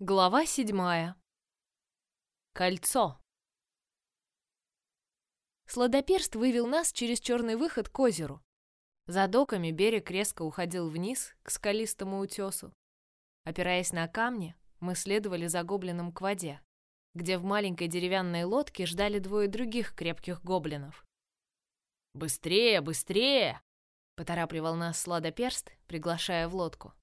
Глава седьмая. Кольцо. Сладоперст вывел нас через черный выход к озеру. За доками берег резко уходил вниз, к скалистому утесу. Опираясь на камни, мы следовали за гоблином к воде, где в маленькой деревянной лодке ждали двое других крепких гоблинов. «Быстрее, быстрее!» — поторапливал нас Сладоперст, приглашая в лодку.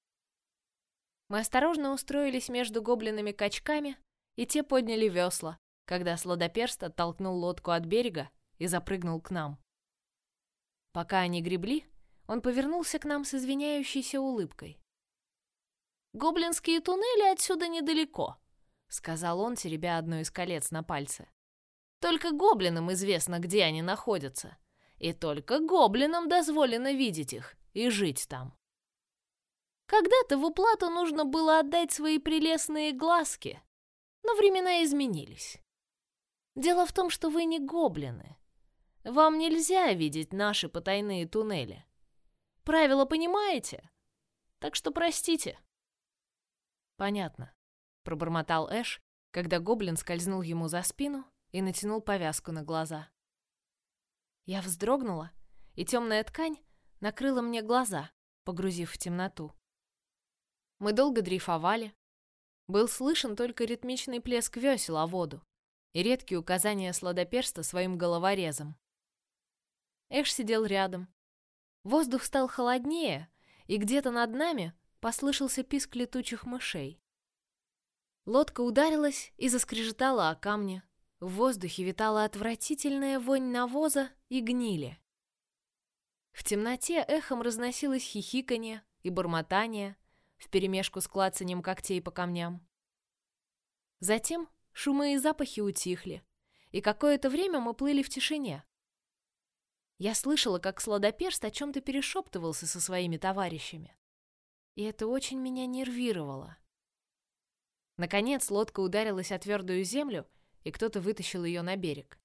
Мы осторожно устроились между гоблинами качками, и те подняли весла, когда сладоперст оттолкнул лодку от берега и запрыгнул к нам. Пока они гребли, он повернулся к нам с извиняющейся улыбкой. «Гоблинские туннели отсюда недалеко», — сказал он, теребя одно из колец на пальце. «Только гоблинам известно, где они находятся, и только гоблинам дозволено видеть их и жить там». Когда-то в уплату нужно было отдать свои прелестные глазки, но времена изменились. Дело в том, что вы не гоблины. Вам нельзя видеть наши потайные туннели. Правила понимаете? Так что простите. Понятно, пробормотал Эш, когда гоблин скользнул ему за спину и натянул повязку на глаза. Я вздрогнула, и темная ткань накрыла мне глаза, погрузив в темноту. Мы долго дрейфовали. Был слышен только ритмичный плеск весел о воду и редкие указания сладоперста своим головорезом. Эш сидел рядом. Воздух стал холоднее, и где-то над нами послышался писк летучих мышей. Лодка ударилась и заскрежетала о камне. В воздухе витала отвратительная вонь навоза и гнили. В темноте эхом разносилось хихиканье и бормотание, вперемешку с клацанием когтей по камням. Затем шумы и запахи утихли, и какое-то время мы плыли в тишине. Я слышала, как сладоперст о чем-то перешептывался со своими товарищами, и это очень меня нервировало. Наконец лодка ударилась о твердую землю, и кто-то вытащил ее на берег.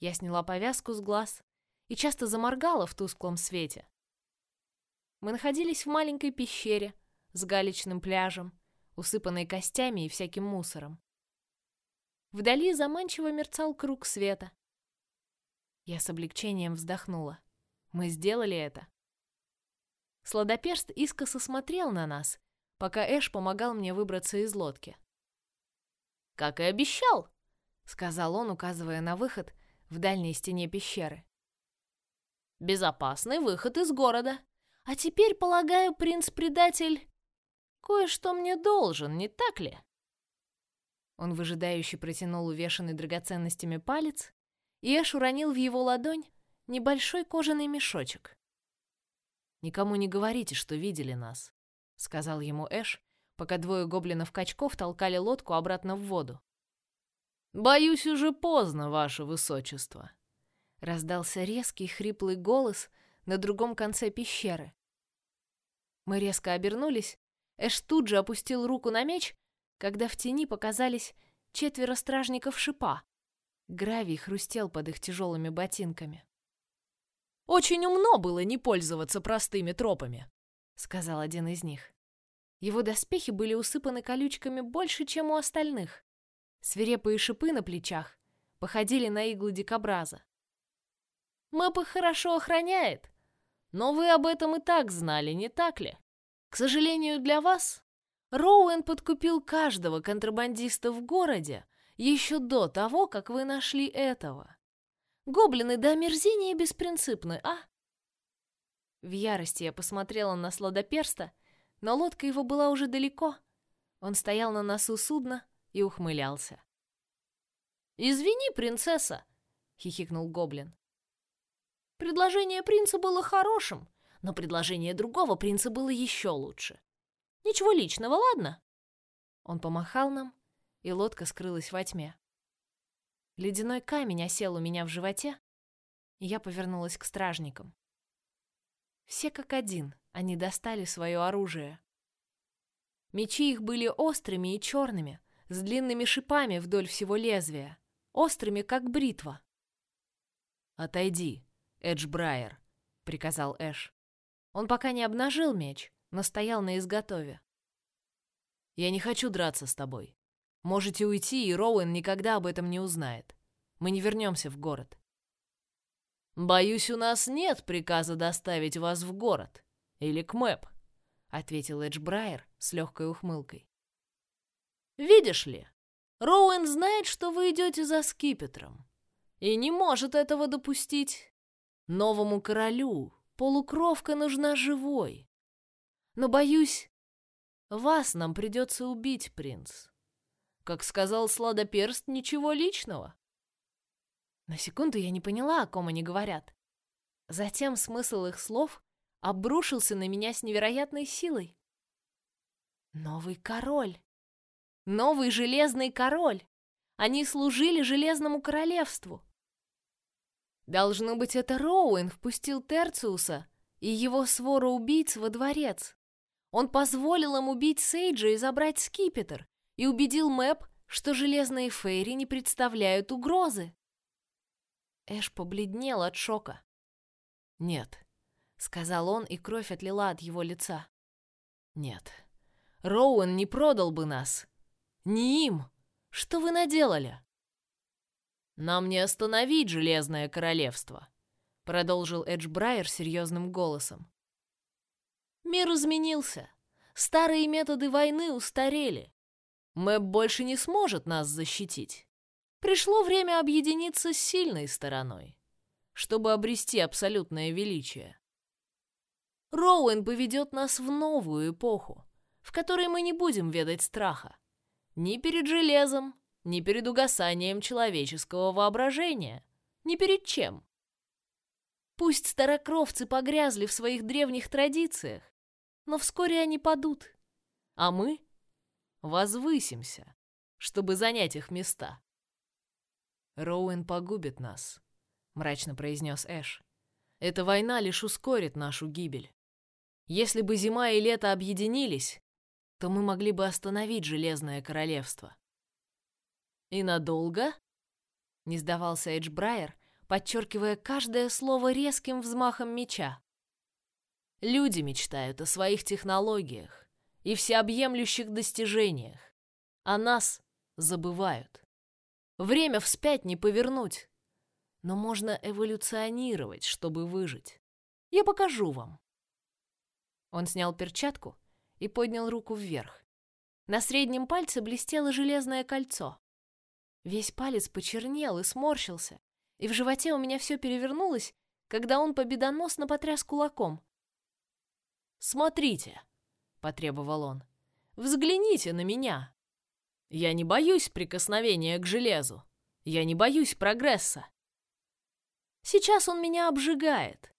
Я сняла повязку с глаз и часто заморгала в тусклом свете. Мы находились в маленькой пещере с галечным пляжем, усыпанной костями и всяким мусором. Вдали заманчиво мерцал круг света. Я с облегчением вздохнула. Мы сделали это. Сладоперст искоса смотрел на нас, пока Эш помогал мне выбраться из лодки. «Как и обещал», — сказал он, указывая на выход в дальней стене пещеры. «Безопасный выход из города. А теперь, полагаю, принц-предатель кое-что мне должен, не так ли?» Он выжидающе протянул увешанный драгоценностями палец, и Эш уронил в его ладонь небольшой кожаный мешочек. «Никому не говорите, что видели нас», — сказал ему Эш, пока двое гоблинов-качков толкали лодку обратно в воду. «Боюсь, уже поздно, ваше высочество», — раздался резкий хриплый голос на другом конце пещеры. Мы резко обернулись. Эш тут же опустил руку на меч, когда в тени показались четверо стражников шипа. Гравий хрустел под их тяжелыми ботинками. «Очень умно было не пользоваться простыми тропами», — сказал один из них. Его доспехи были усыпаны колючками больше, чем у остальных. Свирепые шипы на плечах походили на иглы дикобраза. «Мэп их хорошо охраняет», но вы об этом и так знали, не так ли? К сожалению для вас, Роуэн подкупил каждого контрабандиста в городе еще до того, как вы нашли этого. Гоблины до омерзения беспринципны, а? В ярости я посмотрела на сладоперста, но лодка его была уже далеко. Он стоял на носу судна и ухмылялся. «Извини, принцесса!» — хихикнул гоблин. Предложение принца было хорошим, но предложение другого принца было еще лучше. Ничего личного, ладно? Он помахал нам, и лодка скрылась во тьме. Ледяной камень осел у меня в животе, и я повернулась к стражникам. Все как один, они достали свое оружие. Мечи их были острыми и черными, с длинными шипами вдоль всего лезвия, острыми, как бритва. «Отойди», Эджбрайер», — приказал Эш. Он пока не обнажил меч, но стоял на изготове. Я не хочу драться с тобой. Можете уйти, и Роуэн никогда об этом не узнает. Мы не вернемся в город. Боюсь, у нас нет приказа доставить вас в город или к Мэп, ответил Эдж Брайер с легкой ухмылкой. Видишь ли, Роуэн знает, что вы идете за скипетром, и не может этого допустить. Новому королю полукровка нужна живой. Но боюсь, вас нам придется убить, принц. Как сказал Сладоперст, ничего личного. На секунду я не поняла, о ком они говорят. Затем смысл их слов обрушился на меня с невероятной силой. Новый король. Новый железный король. Они служили железному королевству. Должно быть, это Роуэн впустил Терциуса и его свору убийц во дворец. Он позволил им убить Сейджа и забрать скипетр, и убедил Мэп, что железные фейри не представляют угрозы. Эш побледнел от шока. «Нет», — сказал он, и кровь отлила от его лица. «Нет, Роуэн не продал бы нас. Не им. Что вы наделали?» «Нам не остановить Железное Королевство», — продолжил Эдж Брайер серьезным голосом. Мир изменился. Старые методы войны устарели. Мэп больше не сможет нас защитить. Пришло время объединиться с сильной стороной, чтобы обрести абсолютное величие. Роуэн поведет нас в новую эпоху, в которой мы не будем ведать страха. Ни перед железом, ни перед угасанием человеческого воображения, ни перед чем. Пусть старокровцы погрязли в своих древних традициях, но вскоре они падут, а мы возвысимся, чтобы занять их места. Роуэн погубит нас, мрачно произнес Эш. Эта война лишь ускорит нашу гибель. Если бы зима и лето объединились, то мы могли бы остановить Железное Королевство. И надолго? Не сдавался Эдж Брайер, подчеркивая каждое слово резким взмахом меча. Люди мечтают о своих технологиях и всеобъемлющих достижениях, а нас забывают. Время вспять не повернуть, но можно эволюционировать, чтобы выжить. Я покажу вам. Он снял перчатку и поднял руку вверх. На среднем пальце блестело железное кольцо. Весь палец почернел и сморщился, и в животе у меня все перевернулось, когда он победоносно потряс кулаком. «Смотрите!» — потребовал он. «Взгляните на меня! Я не боюсь прикосновения к железу. Я не боюсь прогресса. Сейчас он меня обжигает,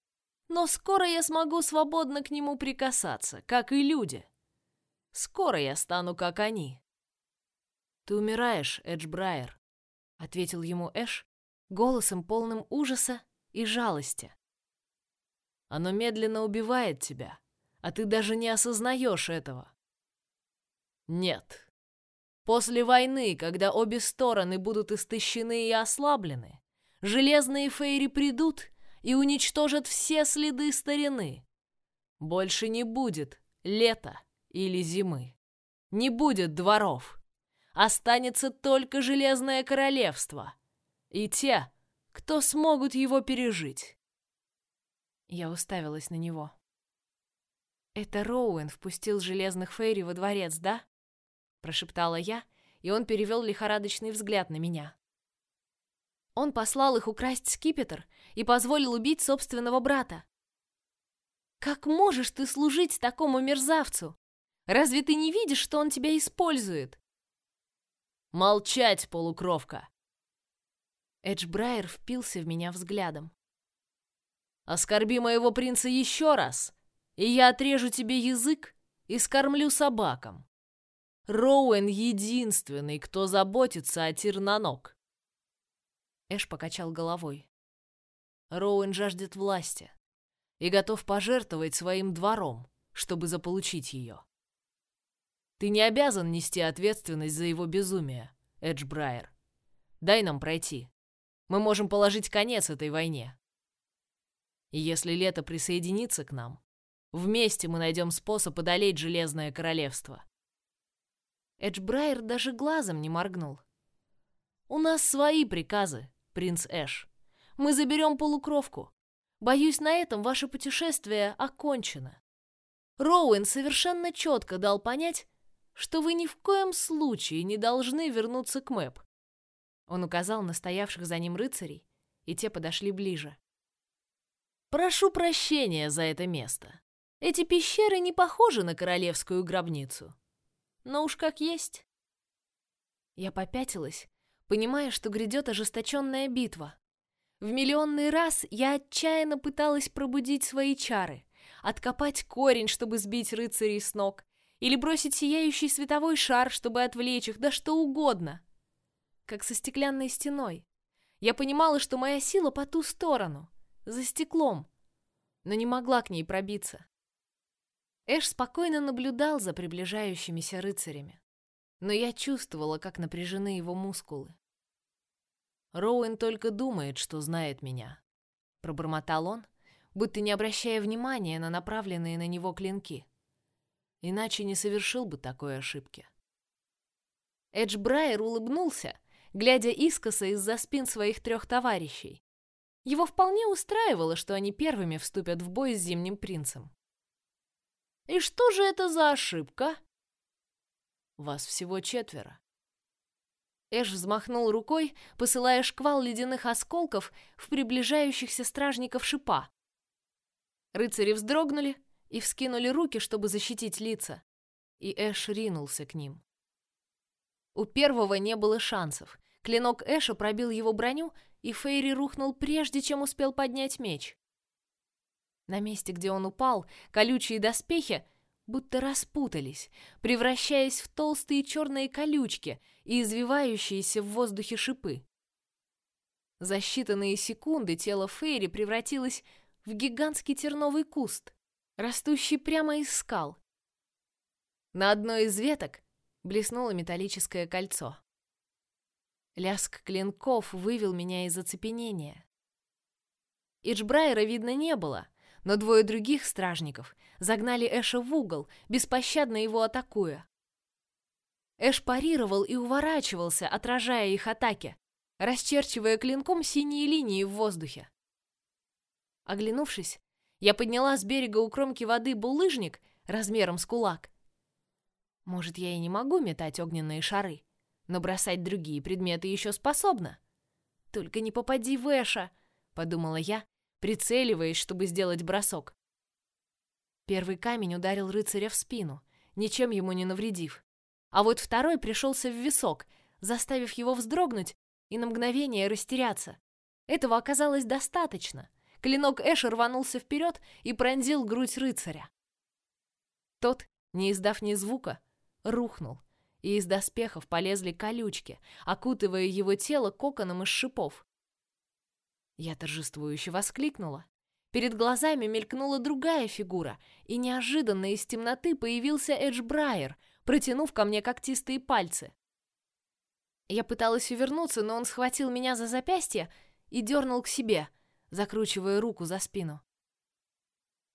но скоро я смогу свободно к нему прикасаться, как и люди. Скоро я стану как они». «Ты умираешь, Эдж Брайер», — ответил ему Эш голосом полным ужаса и жалости. «Оно медленно убивает тебя а ты даже не осознаешь этого. Нет. После войны, когда обе стороны будут истощены и ослаблены, железные фейри придут и уничтожат все следы старины. Больше не будет лета или зимы. Не будет дворов. Останется только Железное Королевство. И те, кто смогут его пережить. Я уставилась на него. «Это Роуэн впустил железных фейри во дворец, да?» Прошептала я, и он перевел лихорадочный взгляд на меня. Он послал их украсть скипетр и позволил убить собственного брата. «Как можешь ты служить такому мерзавцу? Разве ты не видишь, что он тебя использует?» «Молчать, полукровка!» Эдж Брайер впился в меня взглядом. «Оскорби моего принца еще раз, и я отрежу тебе язык и скормлю собакам. Роуэн единственный, кто заботится о Тирнанок. Эш покачал головой. Роуэн жаждет власти и готов пожертвовать своим двором, чтобы заполучить ее. Ты не обязан нести ответственность за его безумие, Эдж Брайер. Дай нам пройти. Мы можем положить конец этой войне. И если лето присоединится к нам, Вместе мы найдем способ одолеть Железное Королевство. Эджбрайер даже глазом не моргнул. «У нас свои приказы, принц Эш. Мы заберем полукровку. Боюсь, на этом ваше путешествие окончено. Роуэн совершенно четко дал понять, что вы ни в коем случае не должны вернуться к Мэп. Он указал на стоявших за ним рыцарей, и те подошли ближе. Прошу прощения за это место. Эти пещеры не похожи на королевскую гробницу. Но уж как есть. Я попятилась, понимая, что грядет ожесточенная битва. В миллионный раз я отчаянно пыталась пробудить свои чары, откопать корень, чтобы сбить рыцарей с ног, или бросить сияющий световой шар, чтобы отвлечь их, да что угодно. Как со стеклянной стеной. Я понимала, что моя сила по ту сторону, за стеклом, но не могла к ней пробиться. Эш спокойно наблюдал за приближающимися рыцарями, но я чувствовала, как напряжены его мускулы. Роуэн только думает, что знает меня. Пробормотал он, будто не обращая внимания на направленные на него клинки. Иначе не совершил бы такой ошибки. Эдж Брайер улыбнулся, глядя искоса из-за спин своих трех товарищей. Его вполне устраивало, что они первыми вступят в бой с Зимним принцем. «И что же это за ошибка?» «Вас всего четверо», Эш взмахнул рукой, посылая шквал ледяных осколков в приближающихся стражников шипа. Рыцари вздрогнули и вскинули руки, чтобы защитить лица, и Эш ринулся к ним. У первого не было шансов. Клинок Эша пробил его броню, и Фейри рухнул прежде, чем успел поднять меч. На месте, где он упал, колючие доспехи будто распутались, превращаясь в толстые черные колючки и извивающиеся в воздухе шипы. За считанные секунды тело Фейри превратилось в гигантский терновый куст, растущий прямо из скал. На одной из веток блеснуло металлическое кольцо. Лязг клинков вывел меня из оцепенения. Иджбрайера видно не было, но двое других стражников загнали Эша в угол, беспощадно его атакуя. Эш парировал и уворачивался, отражая их атаки, расчерчивая клинком синие линии в воздухе. Оглянувшись, я подняла с берега у кромки воды булыжник размером с кулак. Может, я и не могу метать огненные шары, но бросать другие предметы еще способна. Только не попади в Эша, подумала я, прицеливаясь, чтобы сделать бросок. Первый камень ударил рыцаря в спину, ничем ему не навредив. А вот второй пришелся в висок, заставив его вздрогнуть и на мгновение растеряться. Этого оказалось достаточно. Клинок Эша рванулся вперед и пронзил грудь рыцаря. Тот, не издав ни звука, рухнул, и из доспехов полезли колючки, окутывая его тело коконом из шипов. Я торжествующе воскликнула. Перед глазами мелькнула другая фигура, и неожиданно из темноты появился Эдж Брайер — протянув ко мне когтистые пальцы. Я пыталась увернуться, но он схватил меня за запястье и дернул к себе, закручивая руку за спину.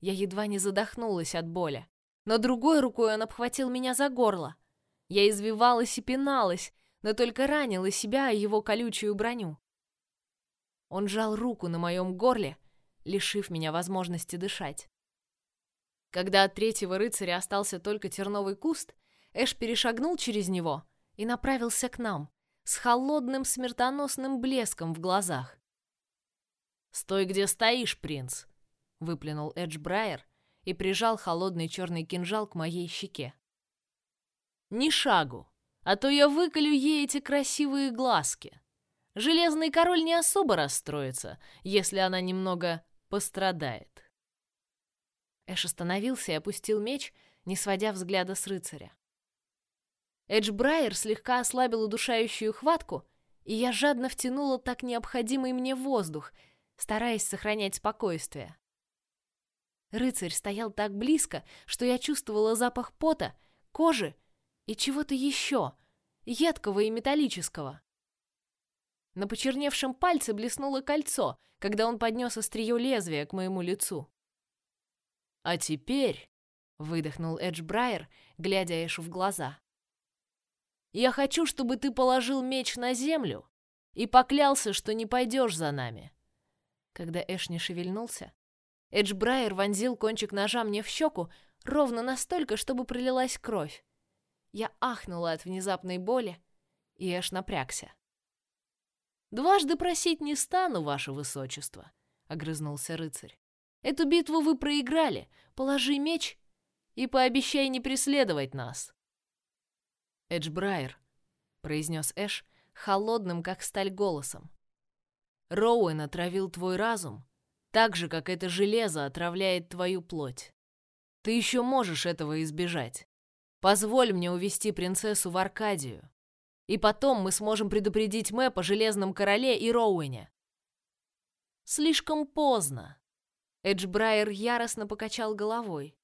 Я едва не задохнулась от боли, но другой рукой он обхватил меня за горло. Я извивалась и пиналась, но только ранила себя и его колючую броню. Он жал руку на моем горле, лишив меня возможности дышать. Когда от третьего рыцаря остался только терновый куст, Эш перешагнул через него и направился к нам с холодным смертоносным блеском в глазах. «Стой, где стоишь, принц!» — выплюнул Эдж Брайер и прижал холодный черный кинжал к моей щеке. «Ни шагу, а то я выколю ей эти красивые глазки. Железный король не особо расстроится, если она немного пострадает». Эш остановился и опустил меч, не сводя взгляда с рыцаря. Эдж Брайер слегка ослабил удушающую хватку, и я жадно втянула так необходимый мне воздух, стараясь сохранять спокойствие. Рыцарь стоял так близко, что я чувствовала запах пота, кожи и чего-то еще, едкого и металлического. На почерневшем пальце блеснуло кольцо, когда он поднес острие лезвия к моему лицу. «А теперь», — выдохнул Эдж Брайер, глядя Эшу в глаза, Я хочу, чтобы ты положил меч на землю и поклялся, что не пойдешь за нами. Когда Эш не шевельнулся, Эджбрайер вонзил кончик ножа мне в щеку ровно настолько, чтобы пролилась кровь. Я ахнула от внезапной боли, и Эш напрягся. «Дважды просить не стану, ваше высочество», — огрызнулся рыцарь. «Эту битву вы проиграли. Положи меч и пообещай не преследовать нас». «Эджбрайер», — произнес Эш холодным, как сталь, голосом. «Роуэн отравил твой разум, так же, как это железо отравляет твою плоть. Ты еще можешь этого избежать. Позволь мне увести принцессу в Аркадию. И потом мы сможем предупредить Мэп о Железном Короле и Роуэне. Слишком поздно. Эджбрайер яростно покачал головой.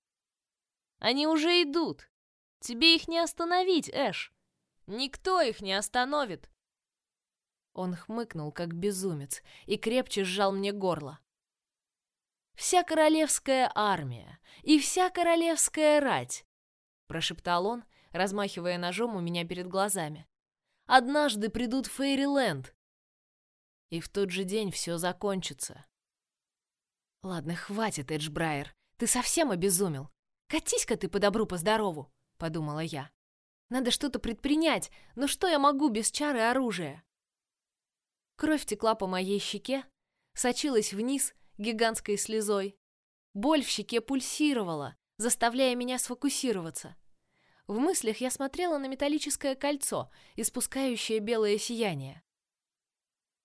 Они уже идут. Тебе их не остановить, Эш. Никто их не остановит. Он хмыкнул, как безумец, и крепче сжал мне горло. Вся королевская армия и вся королевская рать, прошептал он, размахивая ножом у меня перед глазами однажды придут в Фейриленд. И в тот же день все закончится. Ладно, хватит, Эджбрайер. Ты совсем обезумел. Катись-ка ты по добру, по здорову, подумала я. Надо что-то предпринять, но что я могу без чары оружия? Кровь текла по моей щеке, сочилась вниз гигантской слезой. Боль в щеке пульсировала, заставляя меня сфокусироваться. В мыслях я смотрела на металлическое кольцо, испускающее белое сияние.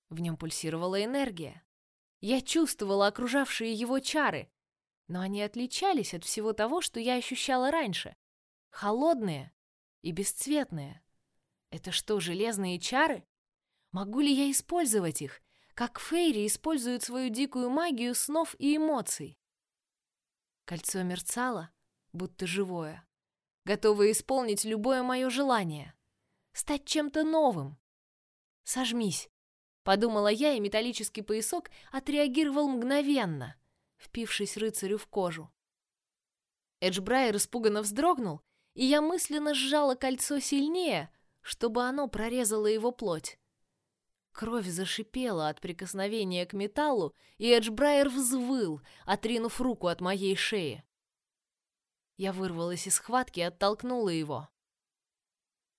В нем пульсировала энергия. Я чувствовала окружавшие его чары, но они отличались от всего того, что я ощущала раньше. Холодные и бесцветные. Это что, железные чары? Могу ли я использовать их, как Фейри используют свою дикую магию снов и эмоций? Кольцо мерцало, будто живое готовые исполнить любое мое желание, стать чем-то новым. Сожмись, подумала я, и металлический поясок отреагировал мгновенно, впившись рыцарю в кожу. Эджбрайер испуганно вздрогнул, и я мысленно сжала кольцо сильнее, чтобы оно прорезало его плоть. Кровь зашипела от прикосновения к металлу, и Эджбрайер взвыл, отринув руку от моей шеи. Я вырвалась из схватки и оттолкнула его.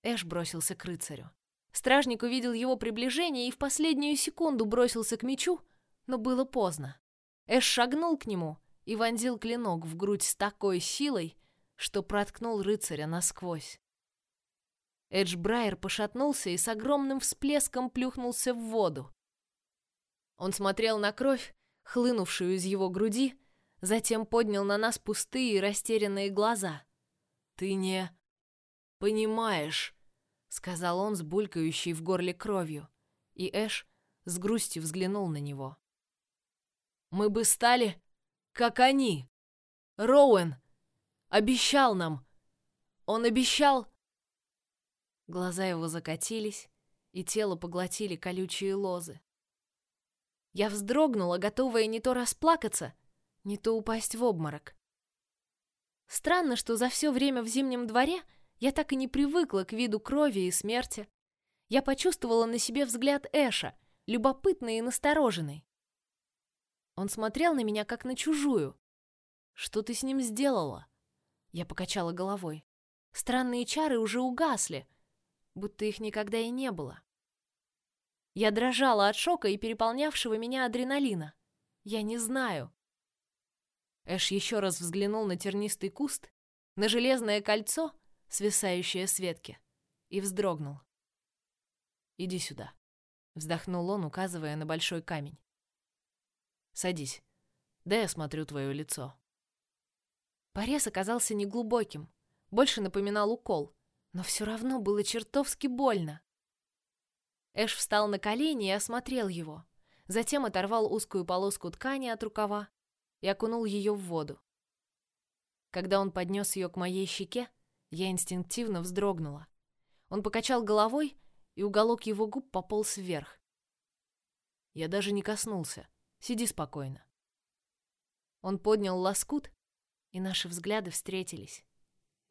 Эш бросился к рыцарю. Стражник увидел его приближение и в последнюю секунду бросился к мечу, но было поздно. Эш шагнул к нему и вонзил клинок в грудь с такой силой, что проткнул рыцаря насквозь. Эдж Брайер пошатнулся и с огромным всплеском плюхнулся в воду. Он смотрел на кровь, хлынувшую из его груди, затем поднял на нас пустые и растерянные глаза. «Ты не... понимаешь», — сказал он с булькающей в горле кровью, и Эш с грустью взглянул на него. «Мы бы стали, как они. Роуэн обещал нам. Он обещал...» Глаза его закатились, и тело поглотили колючие лозы. Я вздрогнула, готовая не то расплакаться, не то упасть в обморок. Странно, что за все время в зимнем дворе я так и не привыкла к виду крови и смерти. Я почувствовала на себе взгляд Эша, любопытный и настороженный. Он смотрел на меня как на чужую. Что ты с ним сделала? Я покачала головой. Странные чары уже угасли, будто их никогда и не было. Я дрожала от шока и переполнявшего меня адреналина. Я не знаю, Эш еще раз взглянул на тернистый куст, на железное кольцо, свисающее с ветки, и вздрогнул. «Иди сюда», — вздохнул он, указывая на большой камень. «Садись. Да я смотрю твое лицо». Порез оказался неглубоким, больше напоминал укол, но все равно было чертовски больно. Эш встал на колени и осмотрел его, затем оторвал узкую полоску ткани от рукава и окунул ее в воду. Когда он поднес ее к моей щеке, я инстинктивно вздрогнула. Он покачал головой, и уголок его губ пополз вверх. Я даже не коснулся. Сиди спокойно. Он поднял лоскут, и наши взгляды встретились.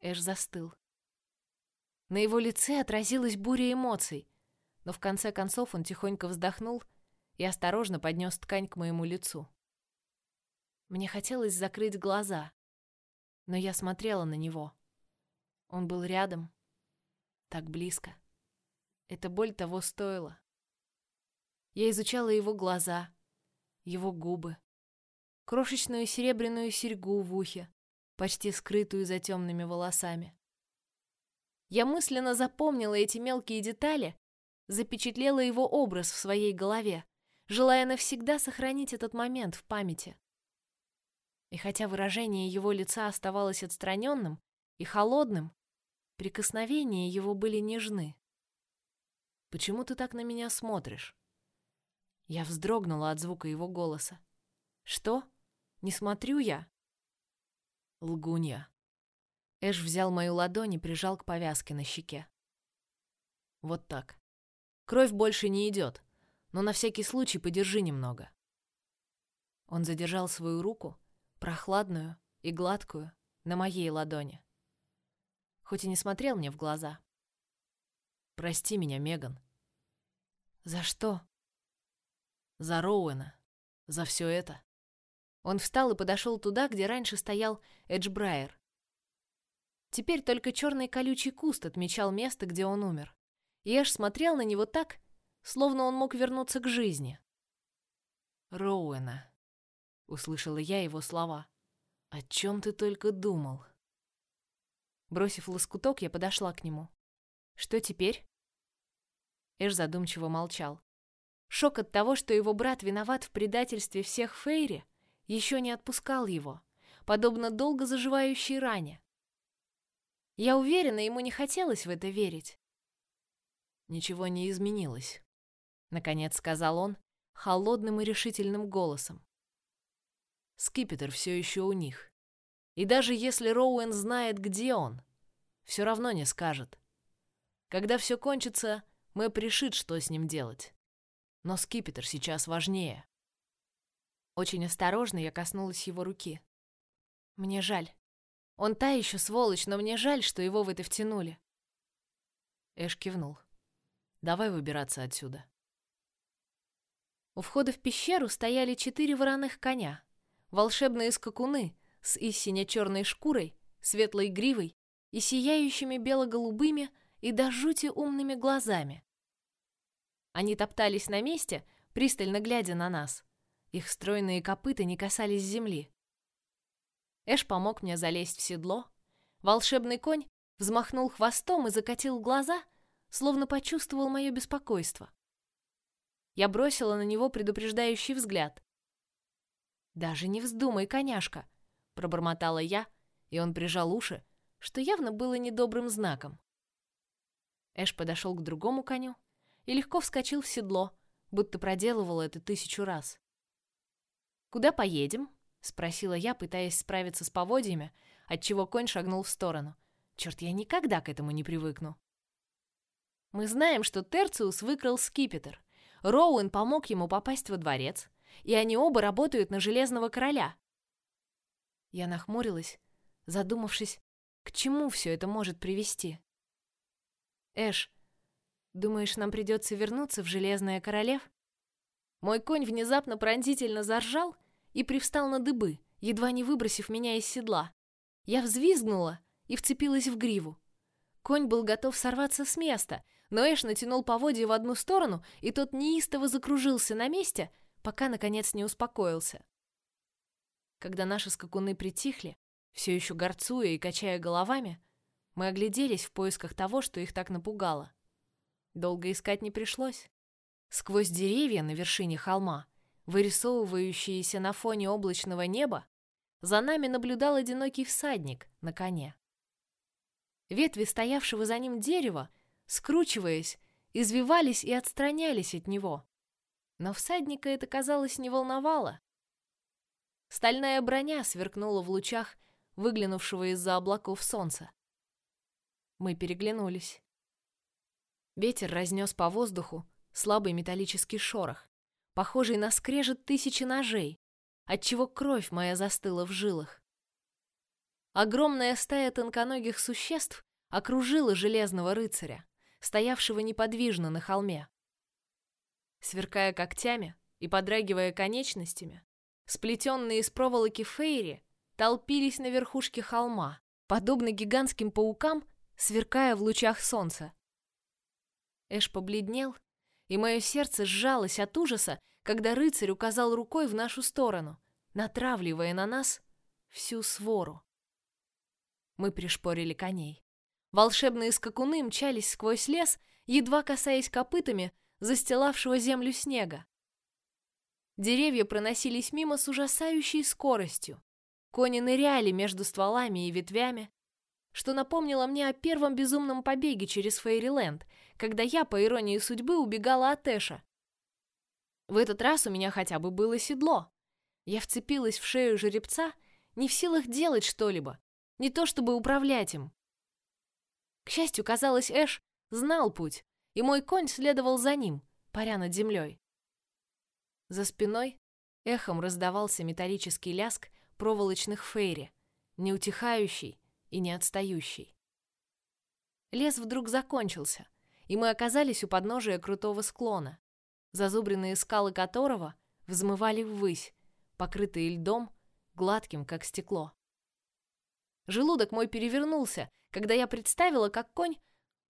Эш застыл. На его лице отразилась буря эмоций, но в конце концов он тихонько вздохнул и осторожно поднес ткань к моему лицу. Мне хотелось закрыть глаза, но я смотрела на него. Он был рядом, так близко. Эта боль того стоила. Я изучала его глаза, его губы, крошечную серебряную серьгу в ухе, почти скрытую за темными волосами. Я мысленно запомнила эти мелкие детали, запечатлела его образ в своей голове, желая навсегда сохранить этот момент в памяти. И хотя выражение его лица оставалось отстраненным и холодным, прикосновения его были нежны. Почему ты так на меня смотришь? Я вздрогнула от звука его голоса. Что? Не смотрю я. Лгунья. Эш взял мою ладонь и прижал к повязке на щеке. Вот так. Кровь больше не идет, но на всякий случай подержи немного. Он задержал свою руку, прохладную и гладкую, на моей ладони. Хоть и не смотрел мне в глаза. Прости меня, Меган. За что? За Роуэна. За все это. Он встал и подошел туда, где раньше стоял Эджбрайер. Теперь только черный колючий куст отмечал место, где он умер. И Эш смотрел на него так, словно он мог вернуться к жизни. «Роуэна», — услышала я его слова. «О чем ты только думал?» Бросив лоскуток, я подошла к нему. «Что теперь?» Эш задумчиво молчал. Шок от того, что его брат виноват в предательстве всех Фейри, еще не отпускал его, подобно долго заживающей ране. Я уверена, ему не хотелось в это верить. Ничего не изменилось, наконец сказал он холодным и решительным голосом. Скипетр все еще у них. И даже если Роуэн знает, где он, все равно не скажет. Когда все кончится, мы решит, что с ним делать. Но скипетр сейчас важнее. Очень осторожно я коснулась его руки. Мне жаль. Он та еще сволочь, но мне жаль, что его в это втянули. Эш кивнул. Давай выбираться отсюда. У входа в пещеру стояли четыре вороных коня, волшебные скакуны с истинно черной шкурой, светлой гривой и сияющими бело-голубыми и до жути умными глазами. Они топтались на месте, пристально глядя на нас, их стройные копыта не касались земли. Эш помог мне залезть в седло. Волшебный конь взмахнул хвостом и закатил глаза, словно почувствовал мое беспокойство. Я бросила на него предупреждающий взгляд. «Даже не вздумай, коняшка!» — пробормотала я, и он прижал уши, что явно было недобрым знаком. Эш подошел к другому коню и легко вскочил в седло, будто проделывал это тысячу раз. «Куда поедем?» — спросила я, пытаясь справиться с поводьями, отчего конь шагнул в сторону. Черт, я никогда к этому не привыкну. Мы знаем, что Терциус выкрал скипетр. Роуэн помог ему попасть во дворец, и они оба работают на Железного Короля. Я нахмурилась, задумавшись, к чему все это может привести. Эш, думаешь, нам придется вернуться в Железное Королев? Мой конь внезапно пронзительно заржал и привстал на дыбы, едва не выбросив меня из седла. Я взвизгнула и вцепилась в гриву. Конь был готов сорваться с места, но Эш натянул поводья в одну сторону, и тот неистово закружился на месте, пока, наконец, не успокоился. Когда наши скакуны притихли, все еще горцуя и качая головами, мы огляделись в поисках того, что их так напугало. Долго искать не пришлось. Сквозь деревья на вершине холма, вырисовывающиеся на фоне облачного неба, за нами наблюдал одинокий всадник на коне. Ветви стоявшего за ним дерева, скручиваясь, извивались и отстранялись от него. Но всадника это, казалось, не волновало. Стальная броня сверкнула в лучах выглянувшего из-за облаков солнца. Мы переглянулись. Ветер разнес по воздуху слабый металлический шорох, похожий на скрежет тысячи ножей, отчего кровь моя застыла в жилах. Огромная стая тонконогих существ окружила железного рыцаря, стоявшего неподвижно на холме. Сверкая когтями и подрагивая конечностями, сплетенные из проволоки фейри толпились на верхушке холма, подобно гигантским паукам, сверкая в лучах солнца. Эш побледнел, и мое сердце сжалось от ужаса, когда рыцарь указал рукой в нашу сторону, натравливая на нас всю свору. Мы пришпорили коней. Волшебные скакуны мчались сквозь лес, едва касаясь копытами застилавшего землю снега. Деревья проносились мимо с ужасающей скоростью. Кони ныряли между стволами и ветвями, что напомнило мне о первом безумном побеге через Фейриленд, когда я, по иронии судьбы, убегала от Эша. В этот раз у меня хотя бы было седло. Я вцепилась в шею жеребца, не в силах делать что-либо, не то чтобы управлять им. К счастью, казалось, Эш знал путь, и мой конь следовал за ним, паря над землей. За спиной эхом раздавался металлический ляск проволочных фейри, неутихающий и не отстающий. Лес вдруг закончился, и мы оказались у подножия крутого склона, зазубренные скалы которого взмывали ввысь, покрытые льдом, гладким, как стекло. Желудок мой перевернулся, когда я представила, как конь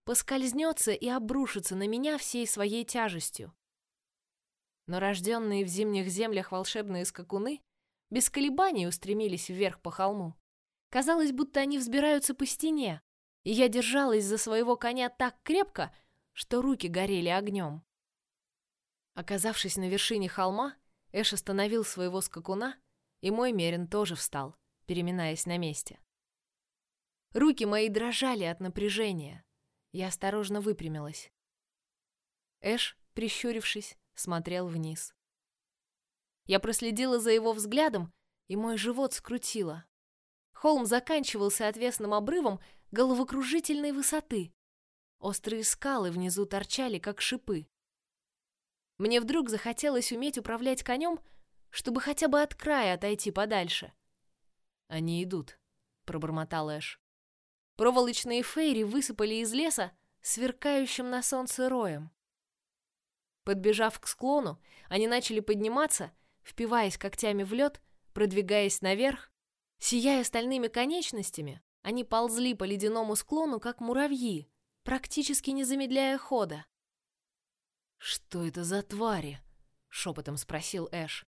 поскользнется и обрушится на меня всей своей тяжестью. Но рожденные в зимних землях волшебные скакуны без колебаний устремились вверх по холму. Казалось, будто они взбираются по стене, и я держалась за своего коня так крепко, что руки горели огнем. Оказавшись на вершине холма, Эш остановил своего скакуна, и мой мерин тоже встал, переминаясь на месте. Руки мои дрожали от напряжения. Я осторожно выпрямилась. Эш, прищурившись, смотрел вниз. Я проследила за его взглядом, и мой живот скрутило. Холм заканчивался отвесным обрывом головокружительной высоты. Острые скалы внизу торчали, как шипы. Мне вдруг захотелось уметь управлять конем, чтобы хотя бы от края отойти подальше. «Они идут», — пробормотал Эш. Проволочные фейри высыпали из леса, сверкающим на солнце роем. Подбежав к склону, они начали подниматься, впиваясь когтями в лед, продвигаясь наверх. Сияя стальными конечностями, они ползли по ледяному склону, как муравьи, практически не замедляя хода. «Что это за твари?» — шепотом спросил Эш.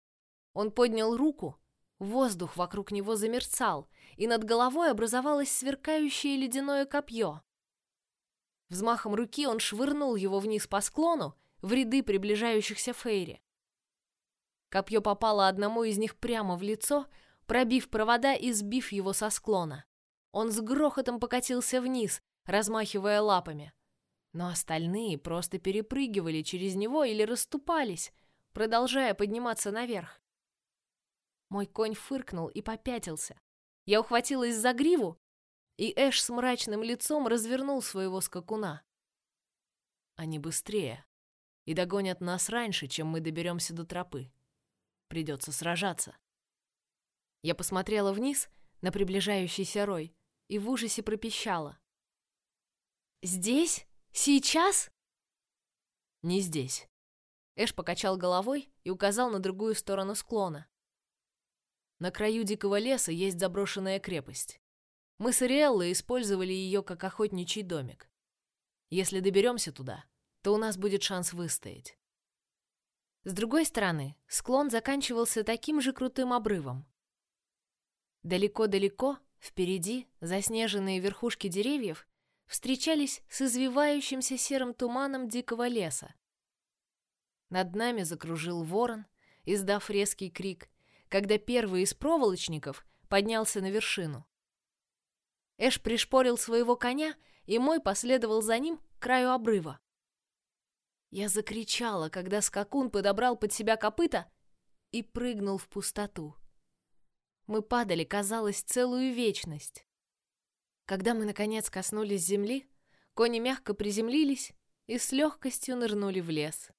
Он поднял руку, воздух вокруг него замерцал, и над головой образовалось сверкающее ледяное копье. Взмахом руки он швырнул его вниз по склону, в ряды приближающихся Фейри. Копье попало одному из них прямо в лицо, пробив провода и сбив его со склона. Он с грохотом покатился вниз, размахивая лапами. Но остальные просто перепрыгивали через него или расступались, продолжая подниматься наверх. Мой конь фыркнул и попятился, я ухватилась за гриву, и Эш с мрачным лицом развернул своего скакуна. Они быстрее и догонят нас раньше, чем мы доберемся до тропы. Придется сражаться. Я посмотрела вниз на приближающийся рой и в ужасе пропищала. «Здесь? Сейчас?» «Не здесь». Эш покачал головой и указал на другую сторону склона. На краю дикого леса есть заброшенная крепость. Мы с Ариэллой использовали ее как охотничий домик. Если доберемся туда, то у нас будет шанс выстоять. С другой стороны, склон заканчивался таким же крутым обрывом. Далеко-далеко, впереди, заснеженные верхушки деревьев встречались с извивающимся серым туманом дикого леса. Над нами закружил ворон, издав резкий крик, когда первый из проволочников поднялся на вершину. Эш пришпорил своего коня, и мой последовал за ним к краю обрыва. Я закричала, когда скакун подобрал под себя копыта и прыгнул в пустоту. Мы падали, казалось, целую вечность. Когда мы наконец коснулись земли, кони мягко приземлились и с легкостью нырнули в лес.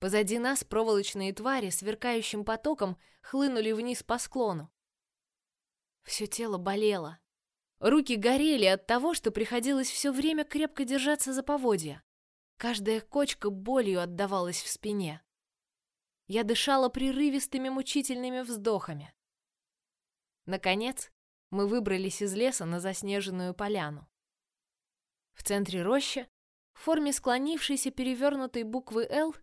Позади нас проволочные твари сверкающим потоком хлынули вниз по склону. Все тело болело. Руки горели от того, что приходилось все время крепко держаться за поводья. Каждая кочка болью отдавалась в спине. Я дышала прерывистыми мучительными вздохами. Наконец, мы выбрались из леса на заснеженную поляну. В центре рощи, в форме склонившейся перевернутой буквы «Л»,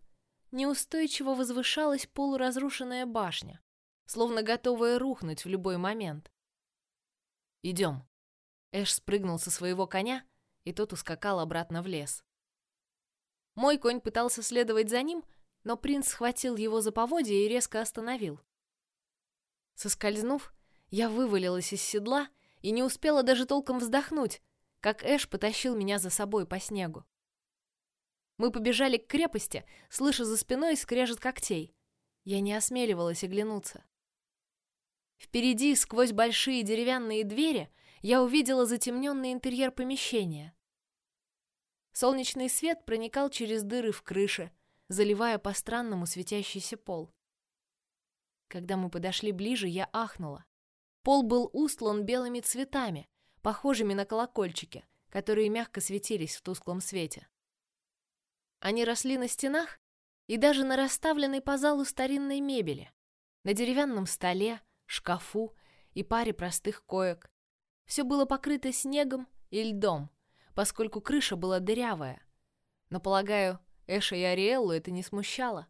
неустойчиво возвышалась полуразрушенная башня, словно готовая рухнуть в любой момент. «Идем». Эш спрыгнул со своего коня, и тот ускакал обратно в лес. Мой конь пытался следовать за ним, но принц схватил его за поводья и резко остановил. Соскользнув, я вывалилась из седла и не успела даже толком вздохнуть, как Эш потащил меня за собой по снегу. Мы побежали к крепости, слыша за спиной скрежет когтей. Я не осмеливалась оглянуться. Впереди, сквозь большие деревянные двери, я увидела затемненный интерьер помещения. Солнечный свет проникал через дыры в крыше, заливая по-странному светящийся пол. Когда мы подошли ближе, я ахнула. Пол был устлан белыми цветами, похожими на колокольчики, которые мягко светились в тусклом свете. Они росли на стенах и даже на расставленной по залу старинной мебели, на деревянном столе, шкафу и паре простых коек. Все было покрыто снегом и льдом, поскольку крыша была дырявая. Но, полагаю, Эша и Ариэллу это не смущало.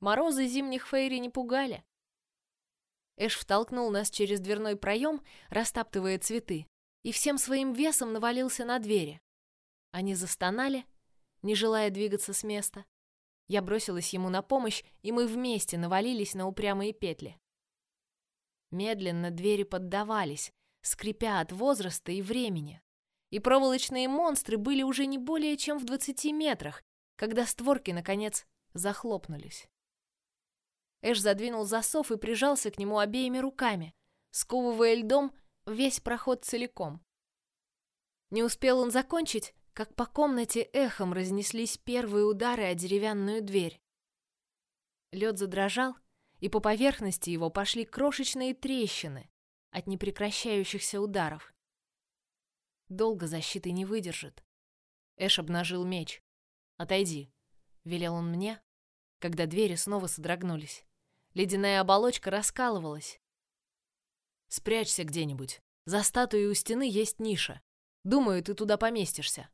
Морозы зимних фейри не пугали. Эш втолкнул нас через дверной проем, растаптывая цветы, и всем своим весом навалился на двери. Они застонали, не желая двигаться с места. Я бросилась ему на помощь, и мы вместе навалились на упрямые петли. Медленно двери поддавались, скрипя от возраста и времени. И проволочные монстры были уже не более чем в двадцати метрах, когда створки, наконец, захлопнулись. Эш задвинул засов и прижался к нему обеими руками, сковывая льдом весь проход целиком. Не успел он закончить, как по комнате эхом разнеслись первые удары о деревянную дверь. Лед задрожал, и по поверхности его пошли крошечные трещины от непрекращающихся ударов. Долго защиты не выдержит. Эш обнажил меч. «Отойди», — велел он мне, когда двери снова содрогнулись. Ледяная оболочка раскалывалась. «Спрячься где-нибудь. За статуей у стены есть ниша. Думаю, ты туда поместишься».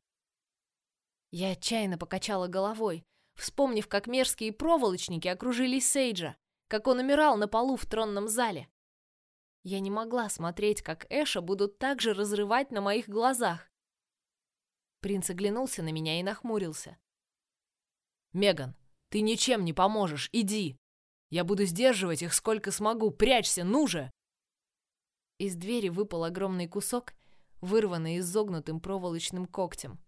Я отчаянно покачала головой, вспомнив, как мерзкие проволочники окружили Сейджа, как он умирал на полу в тронном зале. Я не могла смотреть, как Эша будут так же разрывать на моих глазах. Принц оглянулся на меня и нахмурился. «Меган, ты ничем не поможешь, иди! Я буду сдерживать их сколько смогу, прячься, ну же!» Из двери выпал огромный кусок, вырванный изогнутым проволочным когтем.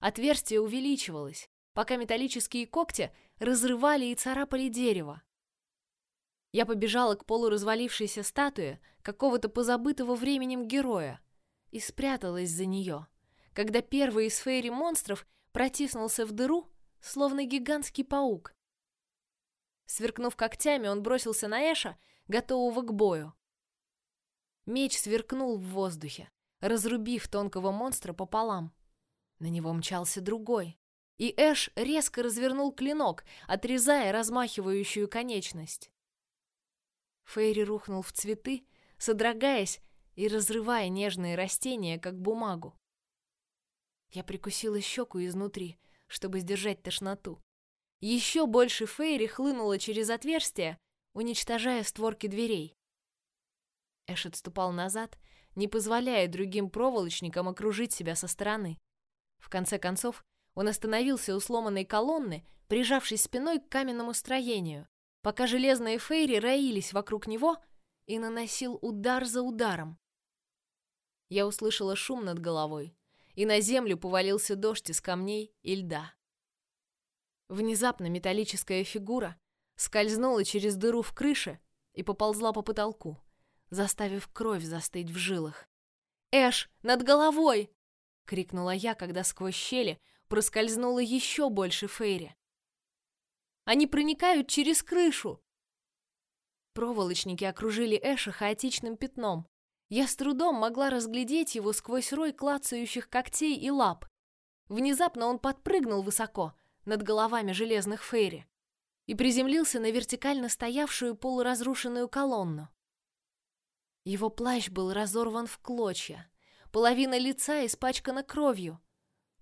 Отверстие увеличивалось, пока металлические когти разрывали и царапали дерево. Я побежала к полуразвалившейся статуе какого-то позабытого временем героя и спряталась за нее, когда первый из фейри монстров протиснулся в дыру, словно гигантский паук. Сверкнув когтями, он бросился на Эша, готового к бою. Меч сверкнул в воздухе, разрубив тонкого монстра пополам. На него мчался другой. И Эш резко развернул клинок, отрезая размахивающую конечность. Фейри рухнул в цветы, содрогаясь и разрывая нежные растения, как бумагу. Я прикусила щеку изнутри, чтобы сдержать тошноту. Еще больше Фейри хлынуло через отверстие, уничтожая створки дверей. Эш отступал назад, не позволяя другим проволочникам окружить себя со стороны. В конце концов, он остановился у сломанной колонны, прижавшись спиной к каменному строению, пока железные фейри роились вокруг него и наносил удар за ударом. Я услышала шум над головой, и на землю повалился дождь из камней и льда. Внезапно металлическая фигура скользнула через дыру в крыше и поползла по потолку, заставив кровь застыть в жилах. «Эш, над головой!» — крикнула я, когда сквозь щели проскользнуло еще больше Фейри. «Они проникают через крышу!» Проволочники окружили Эша хаотичным пятном. Я с трудом могла разглядеть его сквозь рой клацающих когтей и лап. Внезапно он подпрыгнул высоко над головами железных фейри и приземлился на вертикально стоявшую полуразрушенную колонну. Его плащ был разорван в клочья, половина лица испачкана кровью,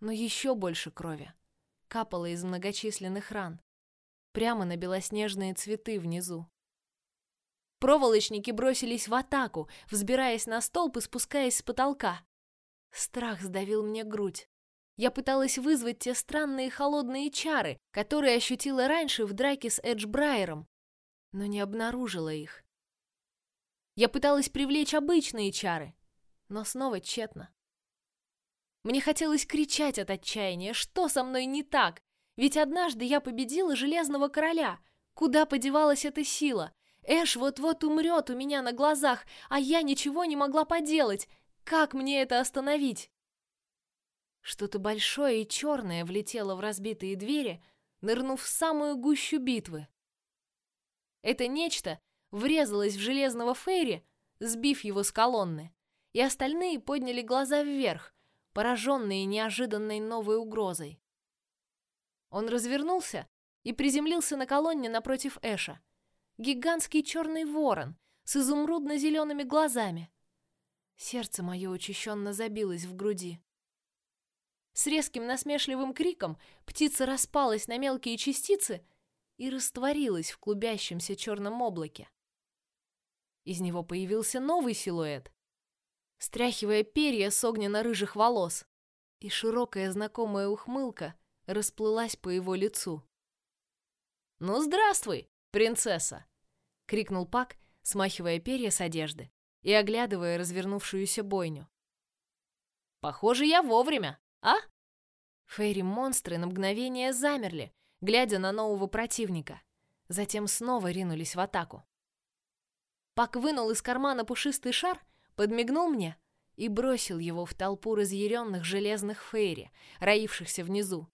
но еще больше крови капало из многочисленных ран прямо на белоснежные цветы внизу. Проволочники бросились в атаку, взбираясь на столб и спускаясь с потолка. Страх сдавил мне грудь. Я пыталась вызвать те странные холодные чары, которые ощутила раньше в драке с Эджбрайером, но не обнаружила их. Я пыталась привлечь обычные чары, но снова тщетно. Мне хотелось кричать от отчаяния, что со мной не так? Ведь однажды я победила Железного Короля. Куда подевалась эта сила? Эш вот-вот умрет у меня на глазах, а я ничего не могла поделать. Как мне это остановить? Что-то большое и черное влетело в разбитые двери, нырнув в самую гущу битвы. Это нечто врезалось в железного Фейри, сбив его с колонны, и остальные подняли глаза вверх, пораженные неожиданной новой угрозой. Он развернулся и приземлился на колонне напротив Эша. Гигантский черный ворон с изумрудно-зелеными глазами. Сердце мое учащенно забилось в груди. С резким насмешливым криком птица распалась на мелкие частицы и растворилась в клубящемся черном облаке. Из него появился новый силуэт, стряхивая перья с огненно-рыжих волос, и широкая знакомая ухмылка расплылась по его лицу. «Ну, здравствуй, принцесса!» — крикнул Пак, смахивая перья с одежды и оглядывая развернувшуюся бойню. «Похоже, я вовремя, а?» Фейри-монстры на мгновение замерли, глядя на нового противника. Затем снова ринулись в атаку. Пак вынул из кармана пушистый шар, подмигнул мне и бросил его в толпу разъяренных железных фейри, роившихся внизу.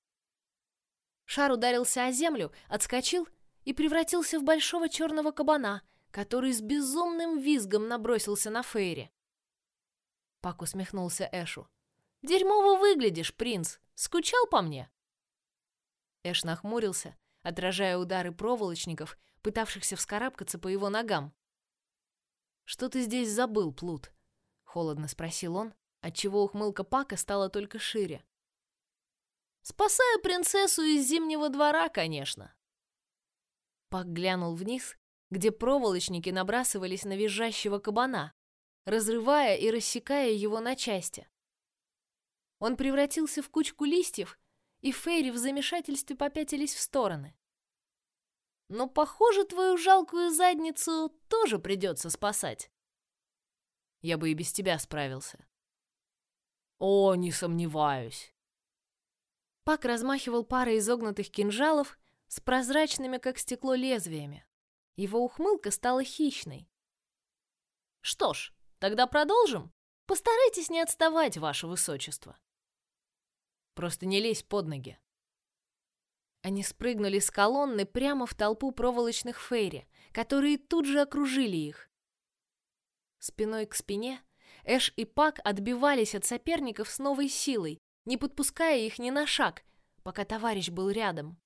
Шар ударился о землю, отскочил и превратился в большого черного кабана, который с безумным визгом набросился на Фейри. Пак усмехнулся Эшу. «Дерьмово выглядишь, принц! Скучал по мне?» Эш нахмурился, отражая удары проволочников, пытавшихся вскарабкаться по его ногам. «Что ты здесь забыл, Плут?» — холодно спросил он, отчего ухмылка Пака стала только шире. Спасая принцессу из Зимнего двора, конечно. Пак глянул вниз, где проволочники набрасывались на визжащего кабана, разрывая и рассекая его на части. Он превратился в кучку листьев, и Фейри в замешательстве попятились в стороны. Но, похоже, твою жалкую задницу тоже придется спасать. Я бы и без тебя справился. О, не сомневаюсь. Пак размахивал парой изогнутых кинжалов с прозрачными, как стекло, лезвиями. Его ухмылка стала хищной. Что ж, тогда продолжим. Постарайтесь не отставать, ваше высочество. Просто не лезь под ноги. Они спрыгнули с колонны прямо в толпу проволочных фейри, которые тут же окружили их. Спиной к спине Эш и Пак отбивались от соперников с новой силой, не подпуская их ни на шаг, пока товарищ был рядом.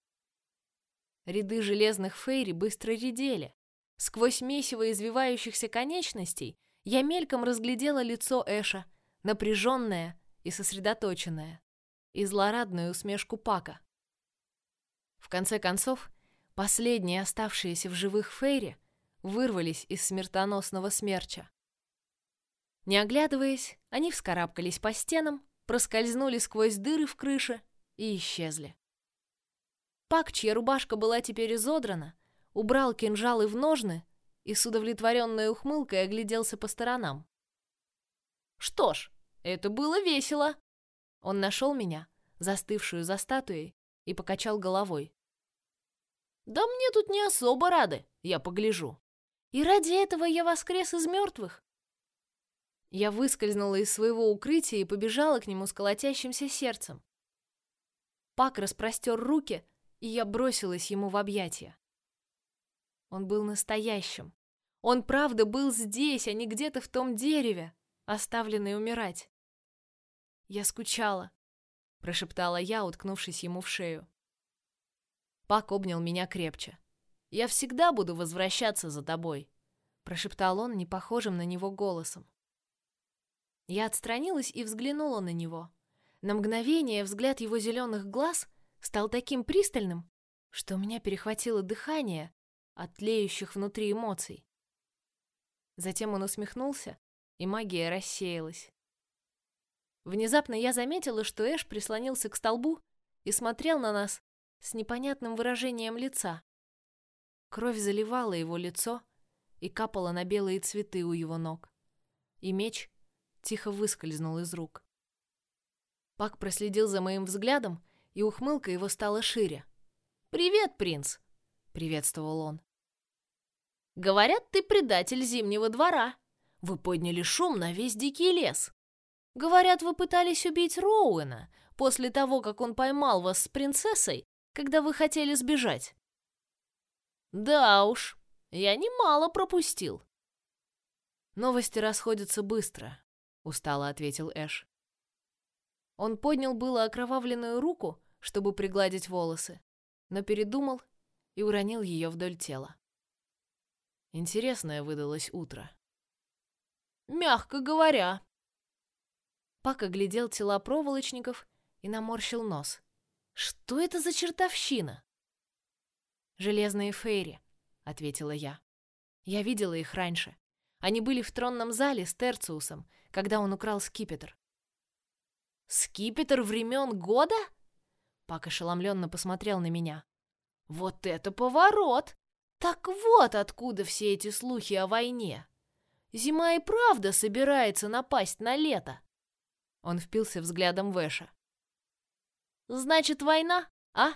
Ряды железных фейри быстро редели. Сквозь месиво извивающихся конечностей я мельком разглядела лицо Эша, напряженное и сосредоточенное, и злорадную усмешку Пака. В конце концов, последние оставшиеся в живых фейри вырвались из смертоносного смерча. Не оглядываясь, они вскарабкались по стенам, проскользнули сквозь дыры в крыше и исчезли. Пак, чья рубашка была теперь изодрана, убрал кинжалы в ножны и с удовлетворенной ухмылкой огляделся по сторонам. Что ж, это было весело. Он нашел меня, застывшую за статуей, и покачал головой. Да мне тут не особо рады, я погляжу. И ради этого я воскрес из мертвых. Я выскользнула из своего укрытия и побежала к нему с колотящимся сердцем. Пак распростер руки, и я бросилась ему в объятия. Он был настоящим. Он правда был здесь, а не где-то в том дереве, оставленный умирать. Я скучала, прошептала я, уткнувшись ему в шею. Пак обнял меня крепче. Я всегда буду возвращаться за тобой, прошептал он не похожим на него голосом. Я отстранилась и взглянула на него. На мгновение взгляд его зеленых глаз стал таким пристальным, что у меня перехватило дыхание от тлеющих внутри эмоций. Затем он усмехнулся, и магия рассеялась. Внезапно я заметила, что Эш прислонился к столбу и смотрел на нас с непонятным выражением лица. Кровь заливала его лицо и капала на белые цветы у его ног. И меч тихо выскользнул из рук. Пак проследил за моим взглядом, и ухмылка его стала шире. «Привет, принц!» — приветствовал он. «Говорят, ты предатель Зимнего двора. Вы подняли шум на весь дикий лес. Говорят, вы пытались убить Роуэна после того, как он поймал вас с принцессой, когда вы хотели сбежать. Да уж, я немало пропустил. Новости расходятся быстро, устало ответил Эш. Он поднял было окровавленную руку, чтобы пригладить волосы, но передумал и уронил ее вдоль тела. Интересное выдалось утро. Мягко говоря, Пак оглядел тела проволочников и наморщил нос. Что это за чертовщина? Железные фейри, ответила я. Я видела их раньше. Они были в тронном зале с Терциусом, когда он украл скипетр. Скипетр времен года? Пак ошеломленно посмотрел на меня. Вот это поворот! Так вот откуда все эти слухи о войне. Зима и правда собирается напасть на лето. Он впился взглядом в Эша. Значит, война, а?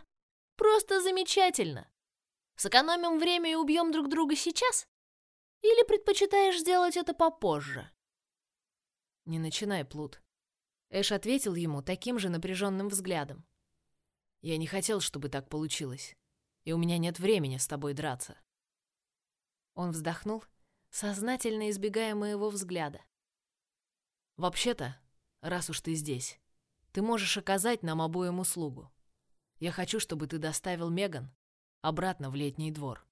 Просто замечательно. Сэкономим время и убьем друг друга сейчас? Или предпочитаешь сделать это попозже? Не начинай, Плут. Эш ответил ему таким же напряженным взглядом. Я не хотел, чтобы так получилось, и у меня нет времени с тобой драться. Он вздохнул, сознательно избегая моего взгляда. Вообще-то, раз уж ты здесь, ты можешь оказать нам обоим услугу. Я хочу, чтобы ты доставил Меган обратно в летний двор.